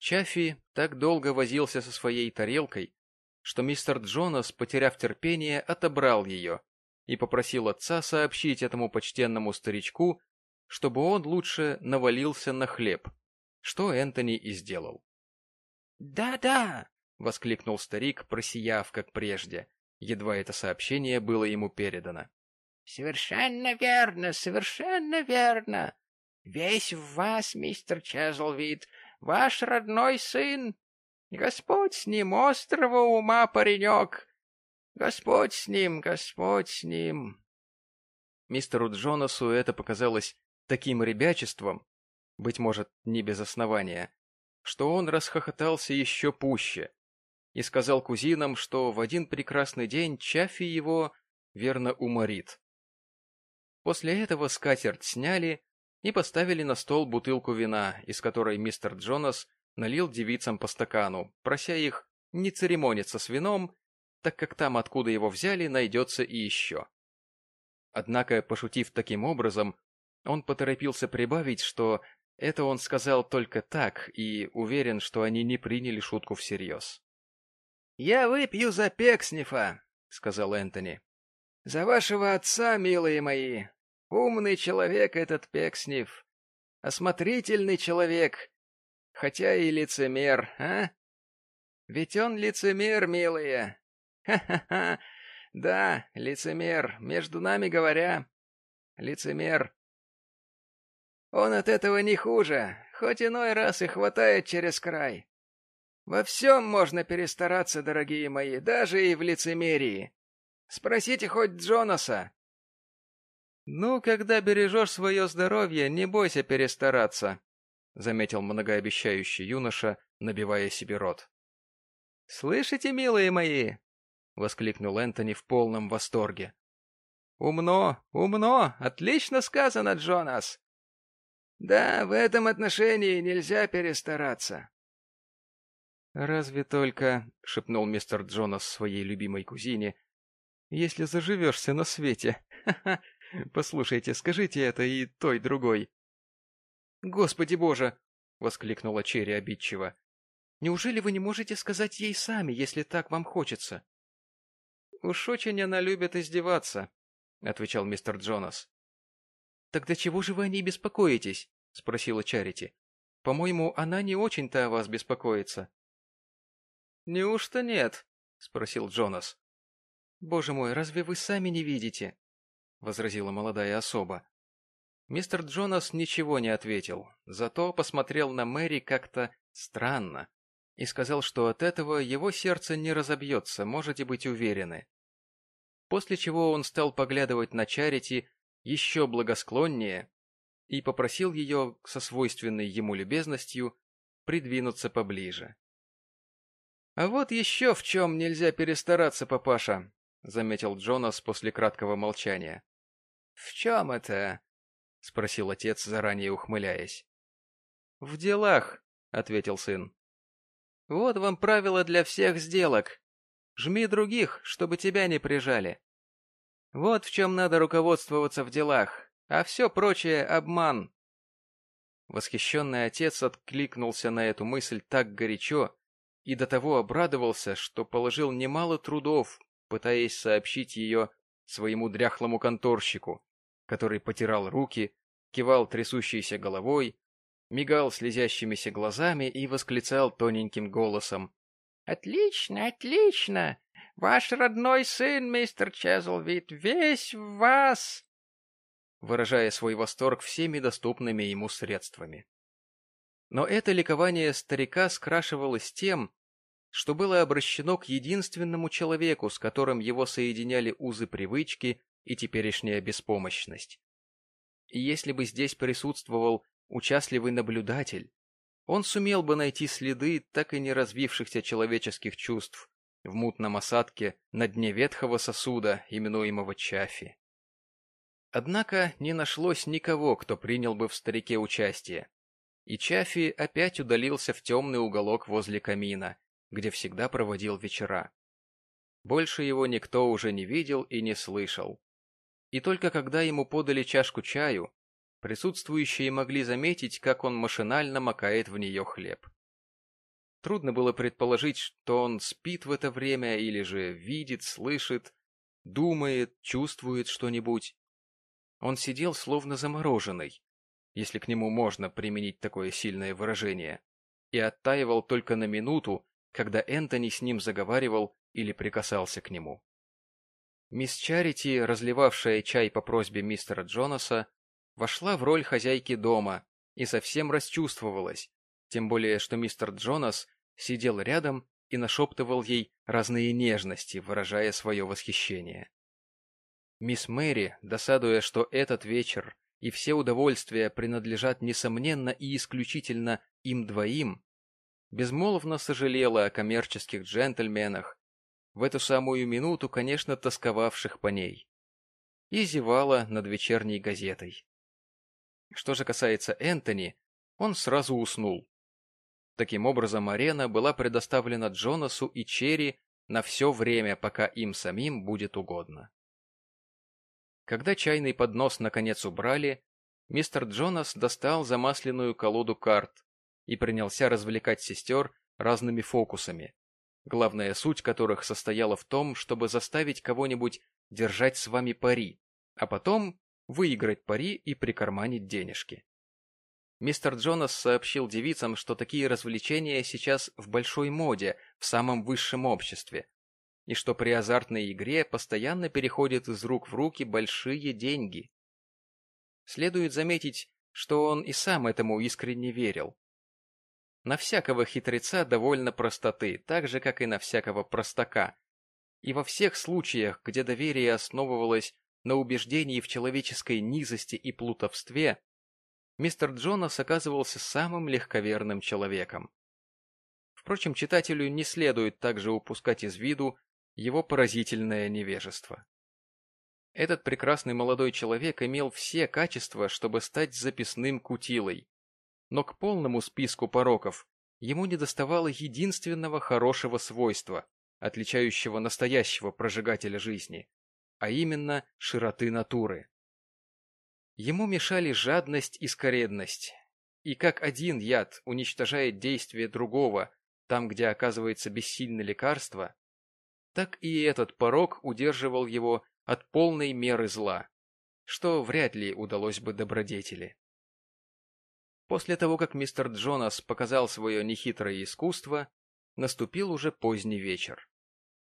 Чаффи так долго возился со своей тарелкой, что мистер Джонас, потеряв терпение, отобрал ее и попросил отца сообщить этому почтенному старичку, чтобы он лучше навалился на хлеб, что Энтони и сделал. «Да-да!» — воскликнул старик, просияв, как прежде, едва это сообщение было ему передано. «Совершенно верно, совершенно верно. Весь в вас, мистер Чезлвид, ваш родной сын. Господь с ним, острого ума паренек. Господь с ним, Господь с ним. Мистеру Джонасу это показалось таким ребячеством, быть может, не без основания, что он расхохотался еще пуще и сказал кузинам, что в один прекрасный день Чаффи его верно уморит. После этого скатерть сняли и поставили на стол бутылку вина, из которой мистер Джонас налил девицам по стакану, прося их не церемониться с вином, так как там, откуда его взяли, найдется и еще. Однако, пошутив таким образом, он поторопился прибавить, что это он сказал только так и уверен, что они не приняли шутку всерьез. «Я выпью за Пекснифа», — сказал Энтони. «За вашего отца, милые мои. Умный человек этот Пекснев. Осмотрительный человек. Хотя и лицемер, а? Ведь он лицемер, милые. Ха-ха-ха. Да, лицемер, между нами говоря. Лицемер. Он от этого не хуже, хоть иной раз и хватает через край. Во всем можно перестараться, дорогие мои, даже и в лицемерии. Спросите хоть Джонаса. «Ну, когда бережешь свое здоровье, не бойся перестараться», — заметил многообещающий юноша, набивая себе рот. «Слышите, милые мои?» — воскликнул Энтони в полном восторге. «Умно, умно, отлично сказано, Джонас. Да, в этом отношении нельзя перестараться». «Разве только», — шепнул мистер Джонас своей любимой кузине, — «если заживешься на свете. Ха-ха, Послушайте, скажите это и той другой. Господи боже! воскликнула Черри обидчиво. Неужели вы не можете сказать ей сами, если так вам хочется? Уж очень она любит издеваться, отвечал мистер Джонас. Тогда чего же вы о ней беспокоитесь? спросила Чарити. По-моему, она не очень-то о вас беспокоится. Неужто нет? спросил Джонас. Боже мой, разве вы сами не видите? — возразила молодая особа. Мистер Джонас ничего не ответил, зато посмотрел на Мэри как-то странно и сказал, что от этого его сердце не разобьется, можете быть уверены. После чего он стал поглядывать на Чарити еще благосклоннее и попросил ее со свойственной ему любезностью придвинуться поближе. — А вот еще в чем нельзя перестараться, папаша, — заметил Джонас после краткого молчания. «В чем это?» — спросил отец, заранее ухмыляясь. «В делах», — ответил сын. «Вот вам правило для всех сделок. Жми других, чтобы тебя не прижали. Вот в чем надо руководствоваться в делах, а все прочее — обман». Восхищенный отец откликнулся на эту мысль так горячо и до того обрадовался, что положил немало трудов, пытаясь сообщить ее своему дряхлому конторщику, который потирал руки, кивал трясущейся головой, мигал слезящимися глазами и восклицал тоненьким голосом. «Отлично, отлично! Ваш родной сын, мистер Чезлвид, весь в вас!» выражая свой восторг всеми доступными ему средствами. Но это ликование старика скрашивалось тем, что было обращено к единственному человеку, с которым его соединяли узы привычки и теперешняя беспомощность. Если бы здесь присутствовал участливый наблюдатель, он сумел бы найти следы так и не развившихся человеческих чувств в мутном осадке на дне ветхого сосуда, именуемого Чафи. Однако не нашлось никого, кто принял бы в старике участие, и Чафи опять удалился в темный уголок возле камина, где всегда проводил вечера. Больше его никто уже не видел и не слышал. И только когда ему подали чашку чаю, присутствующие могли заметить, как он машинально макает в нее хлеб. Трудно было предположить, что он спит в это время или же видит, слышит, думает, чувствует что-нибудь. Он сидел словно замороженный, если к нему можно применить такое сильное выражение, и оттаивал только на минуту, когда Энтони с ним заговаривал или прикасался к нему. Мисс Чарити, разливавшая чай по просьбе мистера Джонаса, вошла в роль хозяйки дома и совсем расчувствовалась, тем более что мистер Джонас сидел рядом и нашептывал ей разные нежности, выражая свое восхищение. Мисс Мэри, досадуя, что этот вечер и все удовольствия принадлежат несомненно и исключительно им двоим, безмолвно сожалела о коммерческих джентльменах, в эту самую минуту, конечно, тосковавших по ней, и зевала над вечерней газетой. Что же касается Энтони, он сразу уснул. Таким образом, арена была предоставлена Джонасу и Черри на все время, пока им самим будет угодно. Когда чайный поднос наконец убрали, мистер Джонас достал замасленную колоду карт и принялся развлекать сестер разными фокусами, главная суть которых состояла в том, чтобы заставить кого-нибудь держать с вами пари, а потом выиграть пари и прикарманить денежки. Мистер Джонас сообщил девицам, что такие развлечения сейчас в большой моде, в самом высшем обществе, и что при азартной игре постоянно переходят из рук в руки большие деньги. Следует заметить, что он и сам этому искренне верил. На всякого хитреца довольно простоты, так же, как и на всякого простака. И во всех случаях, где доверие основывалось на убеждении в человеческой низости и плутовстве, мистер Джонас оказывался самым легковерным человеком. Впрочем, читателю не следует также упускать из виду его поразительное невежество. Этот прекрасный молодой человек имел все качества, чтобы стать записным кутилой, но к полному списку пороков ему недоставало единственного хорошего свойства, отличающего настоящего прожигателя жизни, а именно широты натуры. Ему мешали жадность и скоредность, и как один яд уничтожает действие другого там, где оказывается бессильное лекарство, так и этот порок удерживал его от полной меры зла, что вряд ли удалось бы добродетели. После того, как мистер Джонас показал свое нехитрое искусство, наступил уже поздний вечер.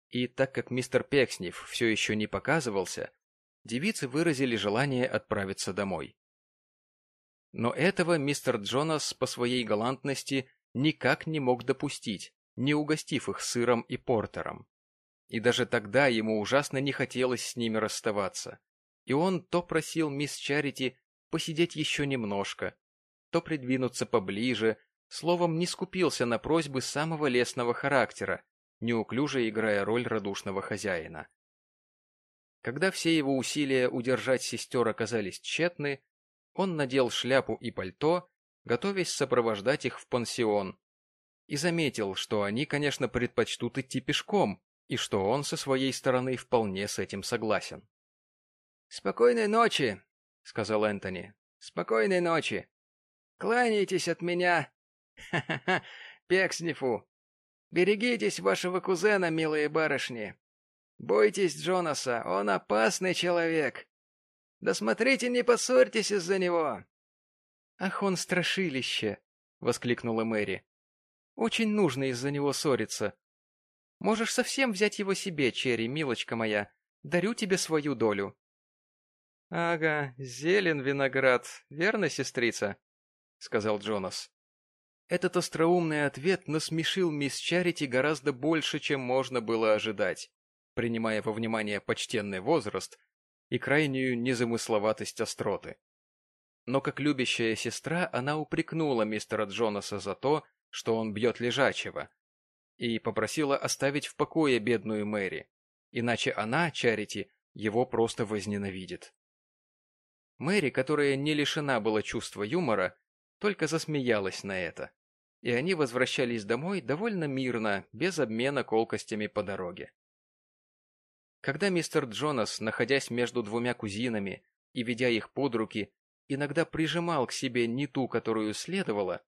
И так как мистер Пекснев все еще не показывался, девицы выразили желание отправиться домой. Но этого мистер Джонас по своей галантности никак не мог допустить, не угостив их сыром и портером. И даже тогда ему ужасно не хотелось с ними расставаться. И он то просил мисс Чарити посидеть еще немножко, то придвинуться поближе, словом, не скупился на просьбы самого лестного характера, неуклюже играя роль радушного хозяина. Когда все его усилия удержать сестер оказались тщетны, он надел шляпу и пальто, готовясь сопровождать их в пансион, и заметил, что они, конечно, предпочтут идти пешком, и что он со своей стороны вполне с этим согласен. «Спокойной ночи», — сказал Энтони. «Спокойной ночи. Кланяйтесь от меня, ха-ха-ха, Пекснифу. Берегитесь вашего кузена, милые барышни. Бойтесь Джонаса, он опасный человек. Да смотрите, не поссорьтесь из-за него. Ах, он страшилище, воскликнула Мэри. Очень нужно из-за него ссориться. Можешь совсем взять его себе, Черри, милочка моя. Дарю тебе свою долю. Ага, зелен виноград, верно, сестрица? — сказал Джонас. Этот остроумный ответ насмешил мисс Чарити гораздо больше, чем можно было ожидать, принимая во внимание почтенный возраст и крайнюю незамысловатость остроты. Но как любящая сестра она упрекнула мистера Джонаса за то, что он бьет лежачего, и попросила оставить в покое бедную Мэри, иначе она, Чарити, его просто возненавидит. Мэри, которая не лишена была чувства юмора, только засмеялась на это. И они возвращались домой довольно мирно, без обмена колкостями по дороге. Когда мистер Джонас, находясь между двумя кузинами и ведя их под руки, иногда прижимал к себе не ту, которую следовало,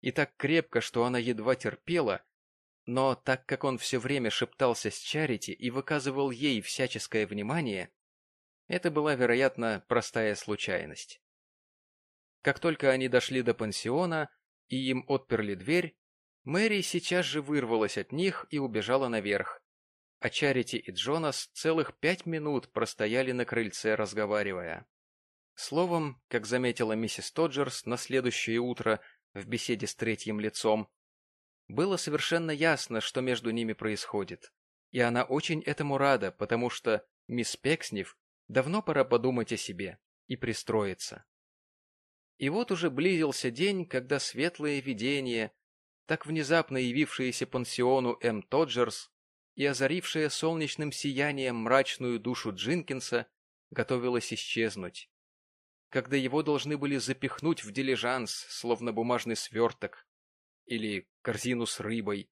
и так крепко, что она едва терпела, Но так как он все время шептался с Чарити и выказывал ей всяческое внимание, это была, вероятно, простая случайность. Как только они дошли до пансиона и им отперли дверь, Мэри сейчас же вырвалась от них и убежала наверх, а Чарити и Джонас целых пять минут простояли на крыльце, разговаривая. Словом, как заметила миссис Тоджерс на следующее утро в беседе с третьим лицом, было совершенно ясно, что между ними происходит, и она очень этому рада, потому что мисс Пекснев давно пора подумать о себе и пристроиться. И вот уже близился день, когда светлое видение, так внезапно явившееся пансиону М. Тоджерс и озарившее солнечным сиянием мрачную душу Джинкинса, готовилось исчезнуть. Когда его должны были запихнуть в дилижанс, словно бумажный сверток, или корзину с рыбой,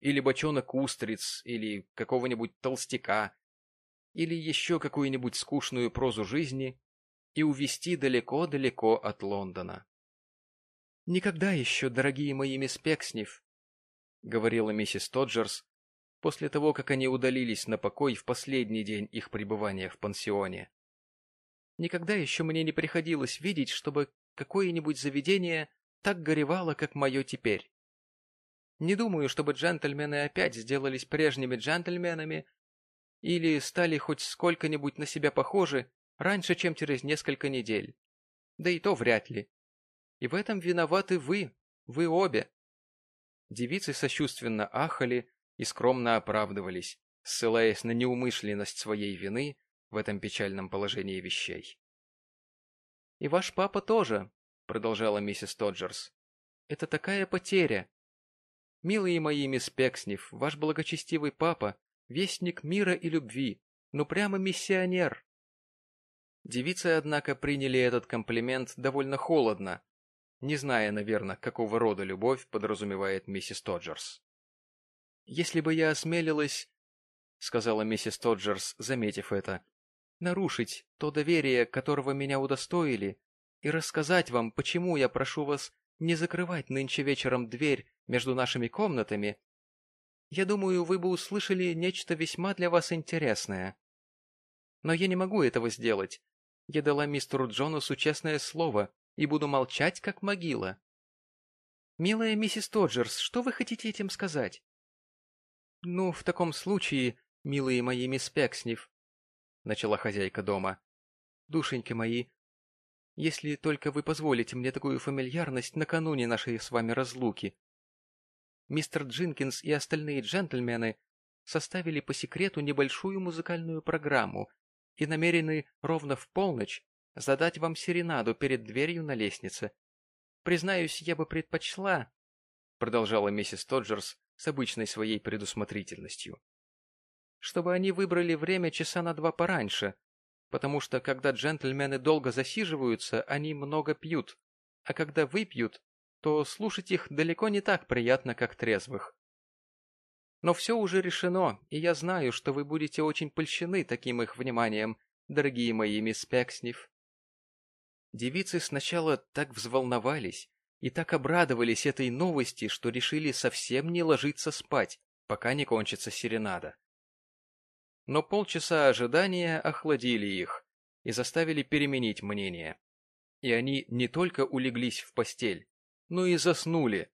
или бочонок устриц, или какого-нибудь толстяка, или еще какую-нибудь скучную прозу жизни и увезти далеко-далеко от Лондона. «Никогда еще, дорогие мои мисс Пекснев», — говорила миссис Тоджерс, после того, как они удалились на покой в последний день их пребывания в пансионе. «Никогда еще мне не приходилось видеть, чтобы какое-нибудь заведение так горевало, как мое теперь. Не думаю, чтобы джентльмены опять сделались прежними джентльменами или стали хоть сколько-нибудь на себя похожи раньше, чем через несколько недель. Да и то вряд ли. И в этом виноваты вы, вы обе. Девицы сочувственно ахали и скромно оправдывались, ссылаясь на неумышленность своей вины в этом печальном положении вещей. «И ваш папа тоже», — продолжала миссис Тоджерс. «Это такая потеря. Милые мои мисс Пекснев, ваш благочестивый папа — вестник мира и любви, ну прямо миссионер». Девицы, однако, приняли этот комплимент довольно холодно, не зная, наверное, какого рода любовь подразумевает миссис Тоджерс. «Если бы я осмелилась, — сказала миссис Тоджерс, заметив это, — нарушить то доверие, которого меня удостоили, и рассказать вам, почему я прошу вас не закрывать нынче вечером дверь между нашими комнатами, я думаю, вы бы услышали нечто весьма для вас интересное. Но я не могу этого сделать. Я дала мистеру Джонасу честное слово и буду молчать, как могила. Милая миссис Тоджерс, что вы хотите этим сказать? Ну, в таком случае, милые мои мисс Пекснев, начала хозяйка дома, душеньки мои, если только вы позволите мне такую фамильярность накануне нашей с вами разлуки. Мистер Джинкинс и остальные джентльмены составили по секрету небольшую музыкальную программу и намерены ровно в полночь задать вам серенаду перед дверью на лестнице. Признаюсь, я бы предпочла, — продолжала миссис Тоджерс с обычной своей предусмотрительностью, — чтобы они выбрали время часа на два пораньше, потому что, когда джентльмены долго засиживаются, они много пьют, а когда выпьют, то слушать их далеко не так приятно, как трезвых. Но все уже решено, и я знаю, что вы будете очень польщены таким их вниманием, дорогие мои мисс Пекснев. Девицы сначала так взволновались и так обрадовались этой новости, что решили совсем не ложиться спать, пока не кончится серенада. Но полчаса ожидания охладили их и заставили переменить мнение. И они не только улеглись в постель, но и заснули.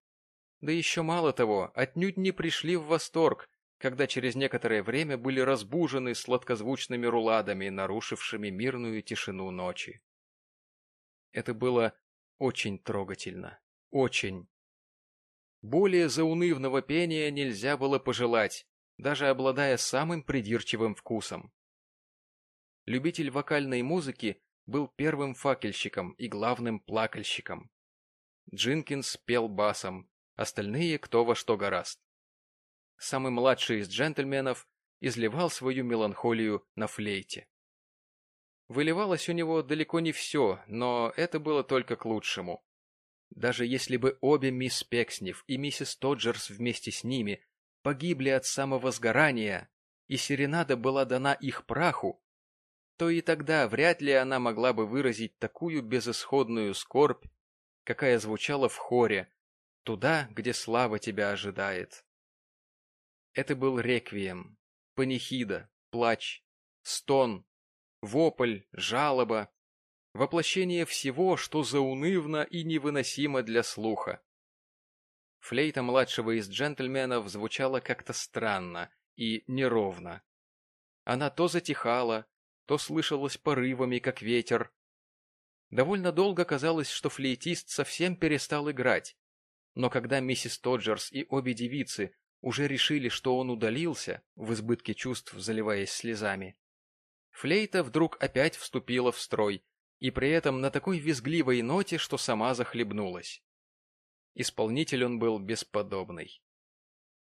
Да еще мало того, отнюдь не пришли в восторг, когда через некоторое время были разбужены сладкозвучными руладами, нарушившими мирную тишину ночи. Это было очень трогательно. Очень. Более заунывного пения нельзя было пожелать, даже обладая самым придирчивым вкусом. Любитель вокальной музыки был первым факельщиком и главным плакальщиком. Джинкинс пел басом, остальные кто во что гораст. Самый младший из джентльменов изливал свою меланхолию на флейте. Выливалось у него далеко не все, но это было только к лучшему. Даже если бы обе мисс Пекснев и миссис Тоджерс вместе с ними погибли от самого сгорания, и серенада была дана их праху, то и тогда вряд ли она могла бы выразить такую безысходную скорбь, какая звучала в хоре, туда, где слава тебя ожидает. Это был реквием, панихида, плач, стон, вопль, жалоба, воплощение всего, что заунывно и невыносимо для слуха. Флейта младшего из джентльменов звучала как-то странно и неровно. Она то затихала, то слышалась порывами, как ветер. Довольно долго казалось, что флейтист совсем перестал играть, но когда миссис Тоджерс и обе девицы уже решили, что он удалился, в избытке чувств заливаясь слезами, флейта вдруг опять вступила в строй, и при этом на такой визгливой ноте, что сама захлебнулась. Исполнитель он был бесподобный.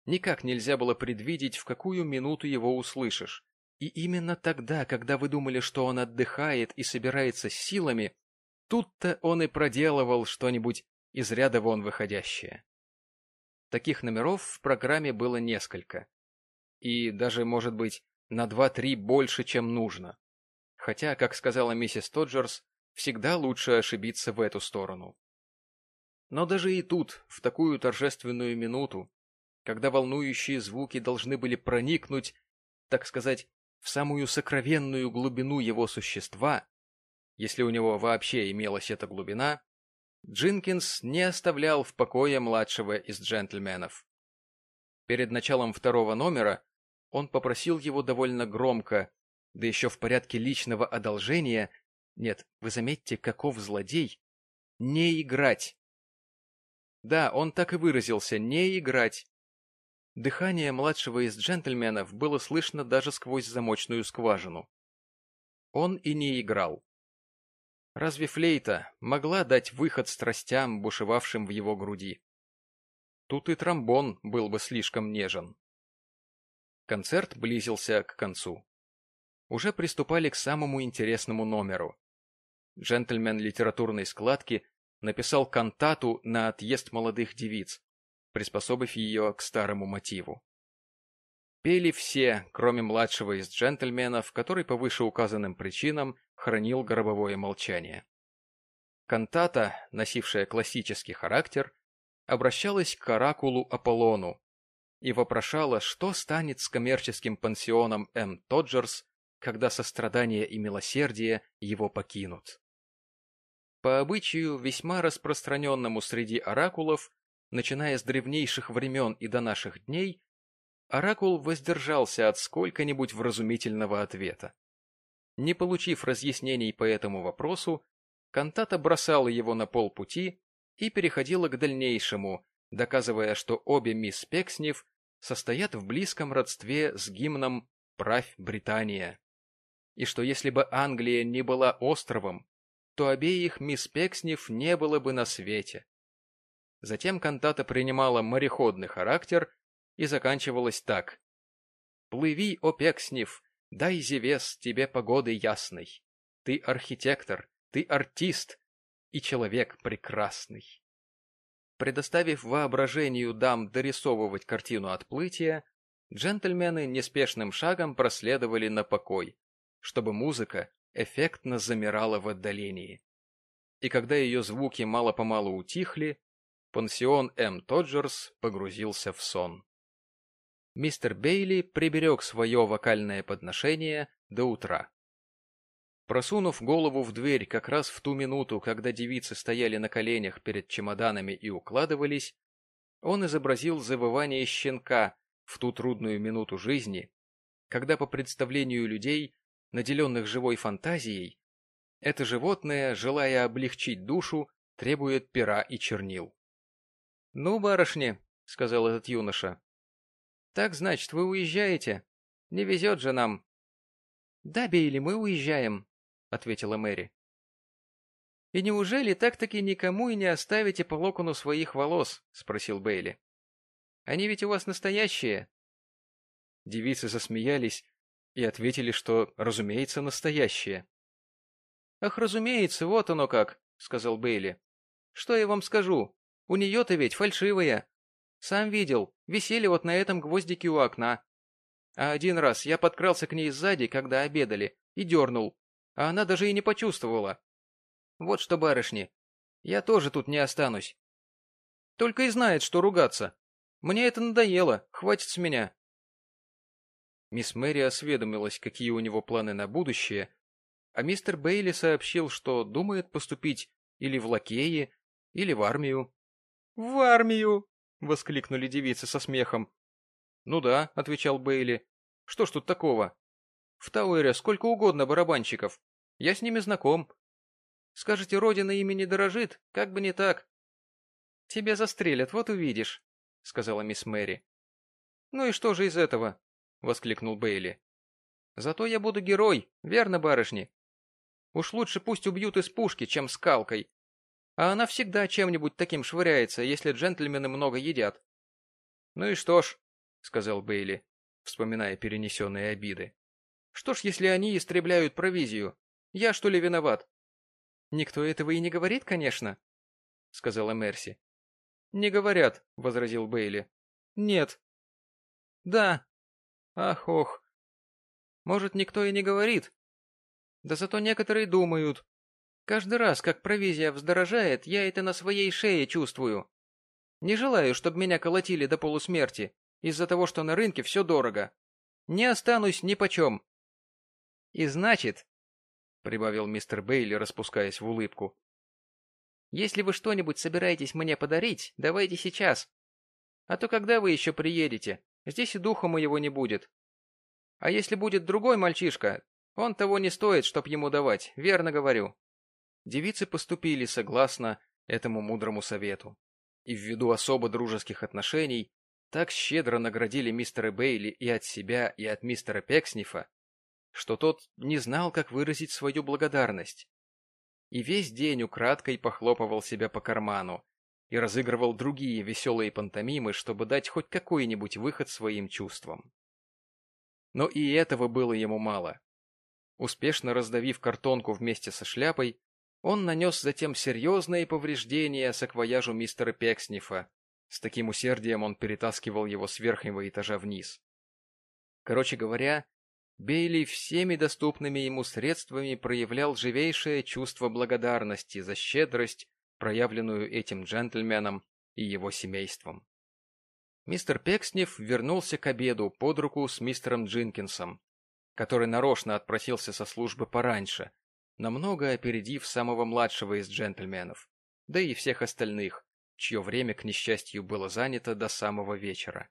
Никак нельзя было предвидеть, в какую минуту его услышишь. И именно тогда, когда вы думали, что он отдыхает и собирается с силами, тут-то он и проделывал что-нибудь из ряда вон выходящее. Таких номеров в программе было несколько. И даже, может быть, на два-три больше, чем нужно. Хотя, как сказала миссис Тоджерс, всегда лучше ошибиться в эту сторону. Но даже и тут, в такую торжественную минуту, когда волнующие звуки должны были проникнуть, так сказать, в самую сокровенную глубину его существа, если у него вообще имелась эта глубина, Джинкинс не оставлял в покое младшего из джентльменов. Перед началом второго номера он попросил его довольно громко, да еще в порядке личного одолжения, нет, вы заметьте, каков злодей, не играть. Да, он так и выразился, не играть. Дыхание младшего из джентльменов было слышно даже сквозь замочную скважину. Он и не играл. Разве флейта могла дать выход страстям, бушевавшим в его груди? Тут и тромбон был бы слишком нежен. Концерт близился к концу. Уже приступали к самому интересному номеру. Джентльмен литературной складки написал кантату на отъезд молодых девиц, приспособив ее к старому мотиву. Пели все, кроме младшего из джентльменов, который по вышеуказанным причинам хранил гробовое молчание. Кантата, носившая классический характер, обращалась к оракулу Аполлону и вопрошала, что станет с коммерческим пансионом М. Тоджерс, когда сострадание и милосердие его покинут. По обычаю, весьма распространенному среди оракулов, начиная с древнейших времен и до наших дней, оракул воздержался от сколько-нибудь вразумительного ответа. Не получив разъяснений по этому вопросу, кантата бросала его на полпути и переходила к дальнейшему, доказывая, что обе мисс Пекснев состоят в близком родстве с гимном «Правь Британия», и что если бы Англия не была островом, то обеих мисс Пекснев не было бы на свете. Затем кантата принимала мореходный характер и заканчивалась так. «Плыви, о Пекснев, дай Зевес тебе погоды ясной. Ты архитектор, ты артист и человек прекрасный». Предоставив воображению дам дорисовывать картину отплытия, джентльмены неспешным шагом проследовали на покой, чтобы музыка эффектно замирала в отдалении. И когда ее звуки мало-помалу утихли, пансион М. Тоджерс погрузился в сон. Мистер Бейли приберег свое вокальное подношение до утра. Просунув голову в дверь как раз в ту минуту, когда девицы стояли на коленях перед чемоданами и укладывались, он изобразил завывание щенка в ту трудную минуту жизни, когда по представлению людей наделенных живой фантазией, это животное, желая облегчить душу, требует пера и чернил. — Ну, барышни, — сказал этот юноша, — так, значит, вы уезжаете? Не везет же нам. — Да, Бейли, мы уезжаем, — ответила Мэри. — И неужели так-таки никому и не оставите по локону своих волос? — спросил Бейли. — Они ведь у вас настоящие. Девицы засмеялись, и ответили, что, разумеется, настоящее. «Ах, разумеется, вот оно как», — сказал Бейли. «Что я вам скажу? У нее-то ведь фальшивая. Сам видел, висели вот на этом гвоздике у окна. А один раз я подкрался к ней сзади, когда обедали, и дернул, а она даже и не почувствовала. Вот что, барышни, я тоже тут не останусь. Только и знает, что ругаться. Мне это надоело, хватит с меня. Мисс Мэри осведомилась, какие у него планы на будущее, а мистер Бейли сообщил, что думает поступить или в лакеи, или в армию. — В армию! — воскликнули девицы со смехом. — Ну да, — отвечал Бейли. — Что ж тут такого? В Тауэре сколько угодно барабанщиков. Я с ними знаком. Скажете, родина ими не дорожит, как бы не так. — Тебя застрелят, вот увидишь, — сказала мисс Мэри. — Ну и что же из этого? — воскликнул Бейли. — Зато я буду герой, верно, барышни? Уж лучше пусть убьют из пушки, чем скалкой. А она всегда чем-нибудь таким швыряется, если джентльмены много едят. — Ну и что ж, — сказал Бейли, вспоминая перенесенные обиды. Что ж, если они истребляют провизию? Я что ли виноват? Никто этого и не говорит, конечно, сказала Мерси. Не говорят, возразил Бейли. Нет. Да. Ах, ох. Может, никто и не говорит. Да зато некоторые думают. Каждый раз, как провизия вздорожает, я это на своей шее чувствую. Не желаю, чтобы меня колотили до полусмерти, из-за того, что на рынке все дорого. Не останусь ни почем. И значит, — прибавил мистер Бейли, распускаясь в улыбку, — если вы что-нибудь собираетесь мне подарить, давайте сейчас. А то когда вы еще приедете, здесь и духа моего не будет. А если будет другой мальчишка, он того не стоит, чтоб ему давать, верно говорю. Девицы поступили согласно этому мудрому совету. И ввиду особо дружеских отношений так щедро наградили мистера Бейли и от себя, и от мистера Пекснифа, что тот не знал, как выразить свою благодарность. И весь день украдкой похлопывал себя по карману и разыгрывал другие веселые пантомимы, чтобы дать хоть какой-нибудь выход своим чувствам. Но и этого было ему мало. Успешно раздавив картонку вместе со шляпой, он нанес затем серьезные повреждения саквояжу мистера Пекснифа. С таким усердием он перетаскивал его с верхнего этажа вниз. Короче говоря, Бейли всеми доступными ему средствами проявлял живейшее чувство благодарности за щедрость, проявленную этим джентльменом и его семейством. Мистер Пекснев вернулся к обеду под руку с мистером Джинкинсом, который нарочно отпросился со службы пораньше, намного опередив самого младшего из джентльменов, да и всех остальных, чье время, к несчастью, было занято до самого вечера.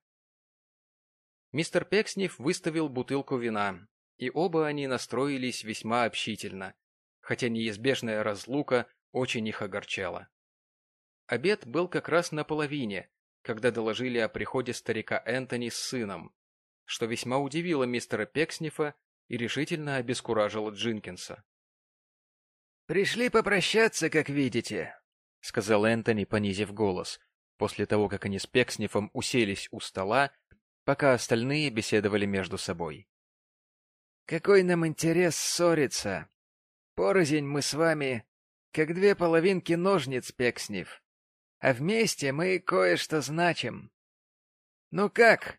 Мистер Пекснев выставил бутылку вина, и оба они настроились весьма общительно, хотя неизбежная разлука очень их огорчала. Обед был как раз наполовине, когда доложили о приходе старика Энтони с сыном, что весьма удивило мистера Пекснифа и решительно обескуражило Джинкинса. «Пришли попрощаться, как видите», — сказал Энтони, понизив голос, после того, как они с Пекснифом уселись у стола пока остальные беседовали между собой. «Какой нам интерес ссориться? Порознь мы с вами, как две половинки ножниц пекснев, а вместе мы кое-что значим. Ну как?»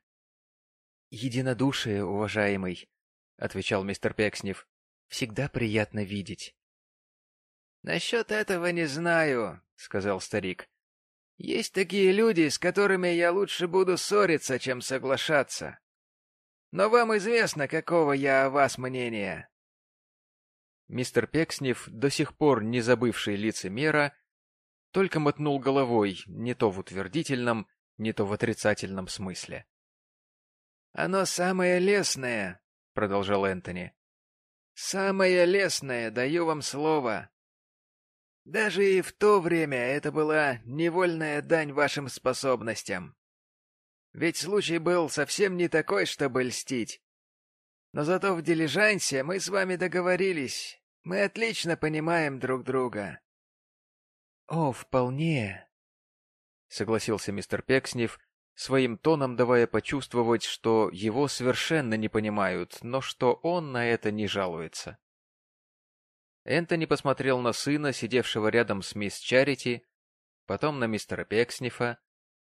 «Единодушие, уважаемый», — отвечал мистер Пекснев, — «всегда приятно видеть». «Насчет этого не знаю», — сказал старик. Есть такие люди, с которыми я лучше буду ссориться, чем соглашаться. Но вам известно, какого я о вас мнения. Мистер Пекснев, до сих пор не забывший лицемера, только мотнул головой не то в утвердительном, не то в отрицательном смысле. «Оно самое лесное», — продолжал Энтони. «Самое лесное, даю вам слово. Даже и в то время это была невольная дань вашим способностям. Ведь случай был совсем не такой, чтобы льстить. Но зато в дилижансе мы с вами договорились. Мы отлично понимаем друг друга. — О, вполне, — согласился мистер Пекснев, своим тоном давая почувствовать, что его совершенно не понимают, но что он на это не жалуется. Энтони посмотрел на сына, сидевшего рядом с мисс Чарити, потом на мистера Пекснифа,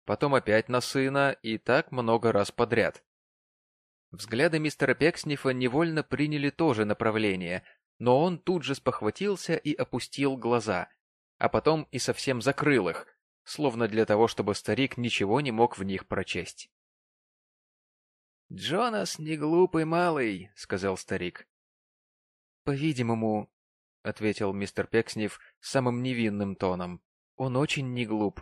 потом опять на сына и так много раз подряд. Взгляды мистера Пекснифа невольно приняли то же направление, но он тут же спохватился и опустил глаза, а потом и совсем закрыл их, словно для того, чтобы старик ничего не мог в них прочесть. Джонас не глупый малый, — сказал старик. — По-видимому, — ответил мистер Пекснев самым невинным тоном, — он очень не глуп.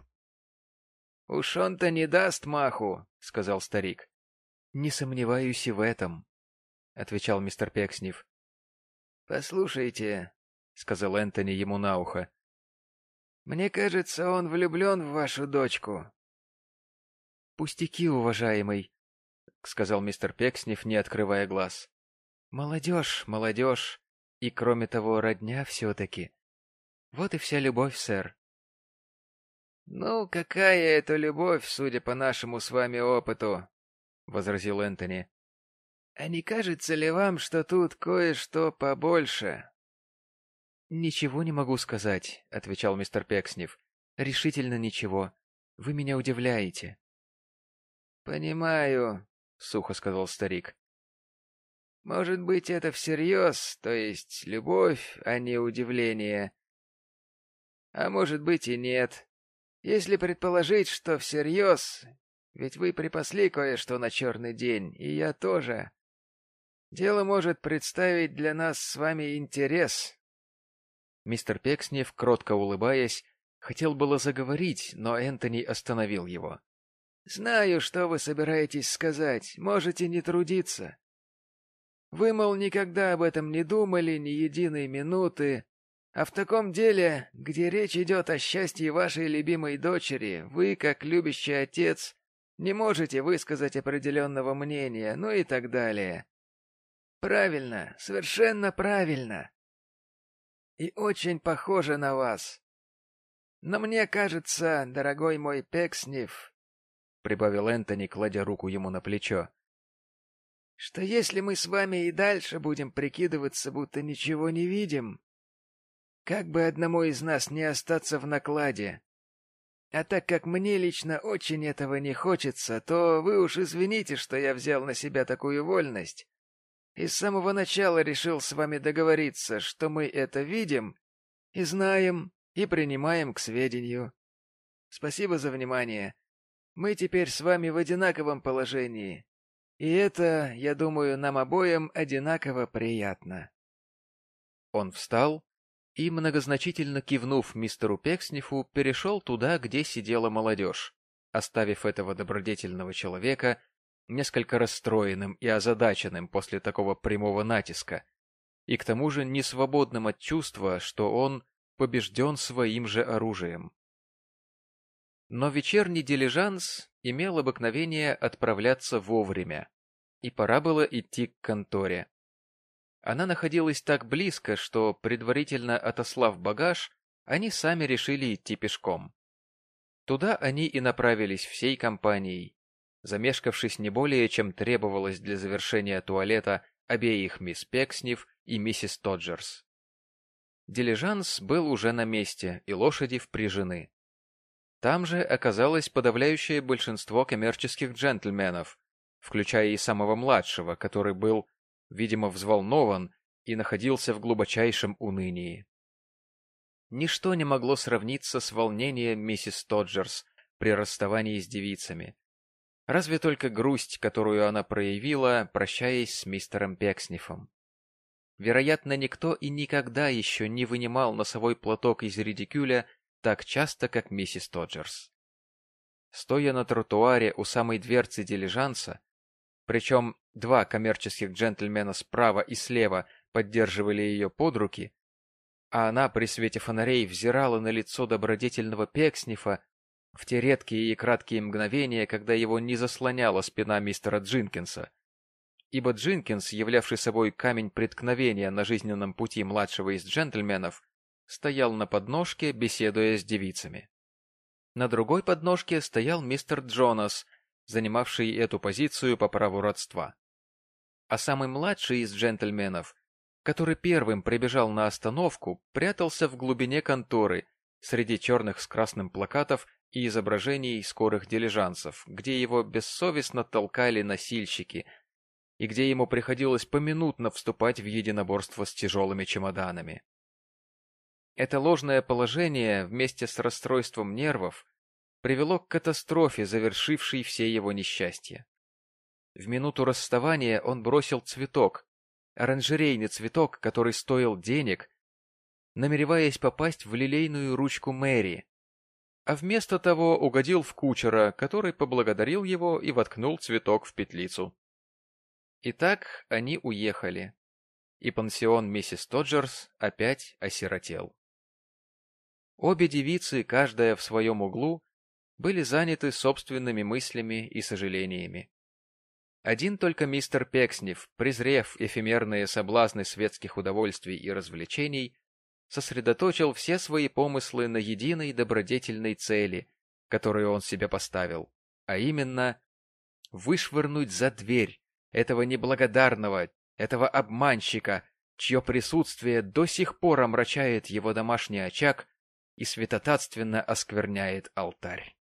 — Уж он-то не даст маху, — сказал старик. — Не сомневаюсь и в этом, — отвечал мистер Пекснев. — Послушайте, — сказал Энтони ему на ухо, — мне кажется, он влюблен в вашу дочку. — Пустяки, уважаемый, — сказал мистер Пекснев, не открывая глаз. — Молодежь, молодежь, и, кроме того, родня все-таки. Вот и вся любовь, сэр. — Ну, какая это любовь, судя по нашему с вами опыту, — возразил Энтони. — А не кажется ли вам, что тут кое-что побольше? — Ничего не могу сказать, — отвечал мистер Пекснев. — Решительно ничего. Вы меня удивляете. — Понимаю, — сухо сказал старик. — Может быть, это всерьез, то есть любовь, а не удивление. А может быть и нет. Если предположить, что всерьез, ведь вы припасли кое-что на черный день, и я тоже. Дело может представить для нас с вами интерес. Мистер Пекснев, кротко улыбаясь, хотел было заговорить, но Энтони остановил его. — Знаю, что вы собираетесь сказать, можете не трудиться. Вы, мол, никогда об этом не думали ни единой минуты, а в таком деле, где речь идет о счастье вашей любимой дочери, вы, как любящий отец, не можете высказать определенного мнения, ну и так далее. Правильно, совершенно правильно. И очень похоже на вас. Но мне кажется, дорогой мой Пекснев, — прибавил Энтони, кладя руку ему на плечо, — что если мы с вами и дальше будем прикидываться, будто ничего не видим, как бы одному из нас не остаться в накладе. А так как мне лично очень этого не хочется, то вы уж извините, что я взял на себя такую вольность. И с самого начала решил с вами договориться, что мы это видим и знаем, и принимаем к сведению. Спасибо за внимание. Мы теперь с вами в одинаковом положении. И это, я думаю, нам обоим одинаково приятно. Он встал и, многозначительно кивнув мистеру Пекснифу, перешел туда, где сидела молодежь, оставив этого добродетельного человека несколько расстроенным и озадаченным после такого прямого натиска, и к тому же несвободным от чувства, что он побежден своим же оружием. Но вечерний дилижанс имел обыкновение отправляться вовремя, и пора было идти к конторе. Она находилась так близко, что, предварительно отослав багаж, они сами решили идти пешком. Туда они и направились всей компанией, замешкавшись не более, чем требовалось для завершения туалета обеих мисс Пекснев и миссис Тоджерс. Дилижанс был уже на месте, и лошади впряжены. Там же оказалось подавляющее большинство коммерческих джентльменов, включая и самого младшего, который был видимо, взволнован и находился в глубочайшем унынии. Ничто не могло сравниться с волнением миссис Тоджерс при расставании с девицами. Разве только грусть, которую она проявила, прощаясь с мистером Пекснифом. Вероятно, никто и никогда еще не вынимал носовой платок из редикюля так часто, как миссис Тоджерс. Стоя на тротуаре у самой дверцы дилижанса, причем два коммерческих джентльмена справа и слева поддерживали ее под руки, а она при свете фонарей взирала на лицо добродетельного Пекснифа в те редкие и краткие мгновения, когда его не заслоняла спина мистера Джинкинса. Ибо Джинкинс, являвший собой камень преткновения на жизненном пути младшего из джентльменов, стоял на подножке, беседуя с девицами. На другой подножке стоял мистер Джонас, занимавший эту позицию по праву родства. А самый младший из джентльменов, который первым прибежал на остановку, прятался в глубине конторы, среди черных с красным плакатов и изображений скорых дилижансов, где его бессовестно толкали носильщики, и где ему приходилось поминутно вступать в единоборство с тяжелыми чемоданами. Это ложное положение вместе с расстройством нервов привело к катастрофе, завершившей все его несчастья. В минуту расставания он бросил цветок, оранжерейный цветок, который стоил денег, намереваясь попасть в лилейную ручку Мэри, а вместо того угодил в кучера, который поблагодарил его и воткнул цветок в петлицу. Итак, они уехали, и пансион миссис Тоджерс опять осиротел. Обе девицы, каждая в своем углу, были заняты собственными мыслями и сожалениями. Один только мистер Пекснев, презрев эфемерные соблазны светских удовольствий и развлечений, сосредоточил все свои помыслы на единой добродетельной цели, которую он себе поставил, а именно вышвырнуть за дверь этого неблагодарного, этого обманщика, чье присутствие до сих пор омрачает его домашний очаг и святотатственно оскверняет алтарь.